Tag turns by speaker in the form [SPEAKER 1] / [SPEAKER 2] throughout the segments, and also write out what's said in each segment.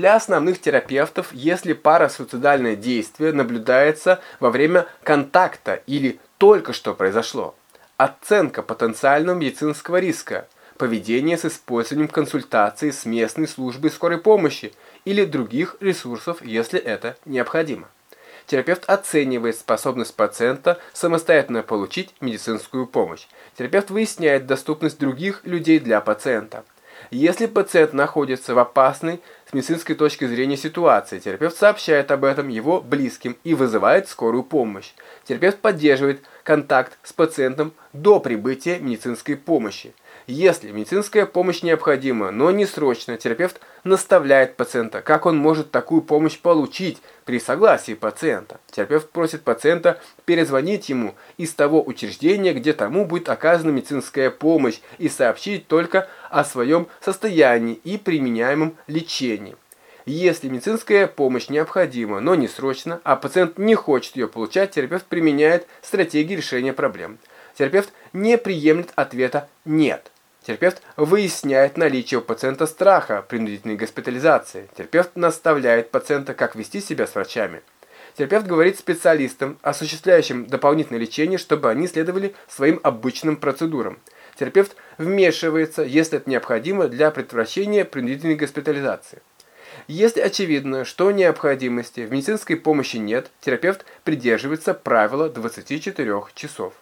[SPEAKER 1] Для основных терапевтов, если парасуицидальное действие наблюдается во время контакта или только что произошло, оценка потенциального медицинского риска, поведение с использованием консультации с местной службой скорой помощи или других ресурсов, если это необходимо. Терапевт оценивает способность пациента самостоятельно получить медицинскую помощь. Терапевт выясняет доступность других людей для пациента. Если пациент находится в опасной с медицинской точки зрения ситуации, терапевт сообщает об этом его близким и вызывает скорую помощь. Терапевт поддерживает контакт с пациентом до прибытия медицинской помощи. Если медицинская помощь необходима, но не срочно, терапевт наставляет пациента, как он может такую помощь получить при согласии пациента. Терапевт просит пациента перезвонить ему из того учреждения, где тому будет оказана медицинская помощь, и сообщить только о своем состоянии и применяемом лечении. Если медицинская помощь необходима, но не срочно, а пациент не хочет ее получать, терапевт применяет стратегии решения проблем. Терапевт не приемлет ответа «нет». Терапевт выясняет наличие у пациента страха принудительной госпитализации. Терапевт наставляет пациента, как вести себя с врачами. Терапевт говорит специалистам, осуществляющим дополнительное лечение, чтобы они следовали своим обычным процедурам. Терапевт вмешивается, если это необходимо, для предотвращения принудительной госпитализации. Если очевидно, что необходимости в медицинской помощи нет, терапевт придерживается правила 24 часов.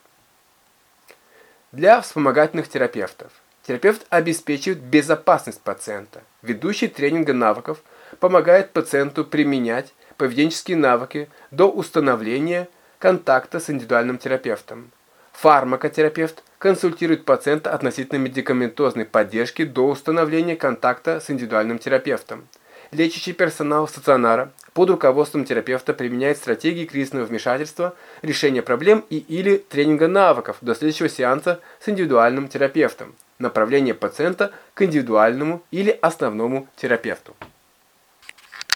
[SPEAKER 1] Для вспомогательных терапевтов. Терапевт обеспечивает безопасность пациента. Ведущий тренинга навыков помогает пациенту применять поведенческие навыки до установления контакта с индивидуальным терапевтом. Фармакотерапевт консультирует пациента относительно медикаментозной поддержки до установления контакта с индивидуальным терапевтом. Лечащий персонал стационара под руководством терапевта применяет стратегии кризисного вмешательства, решения проблем и или тренинга навыков до следующего сеанса с индивидуальным терапевтом направление пациента к индивидуальному или основному терапевту.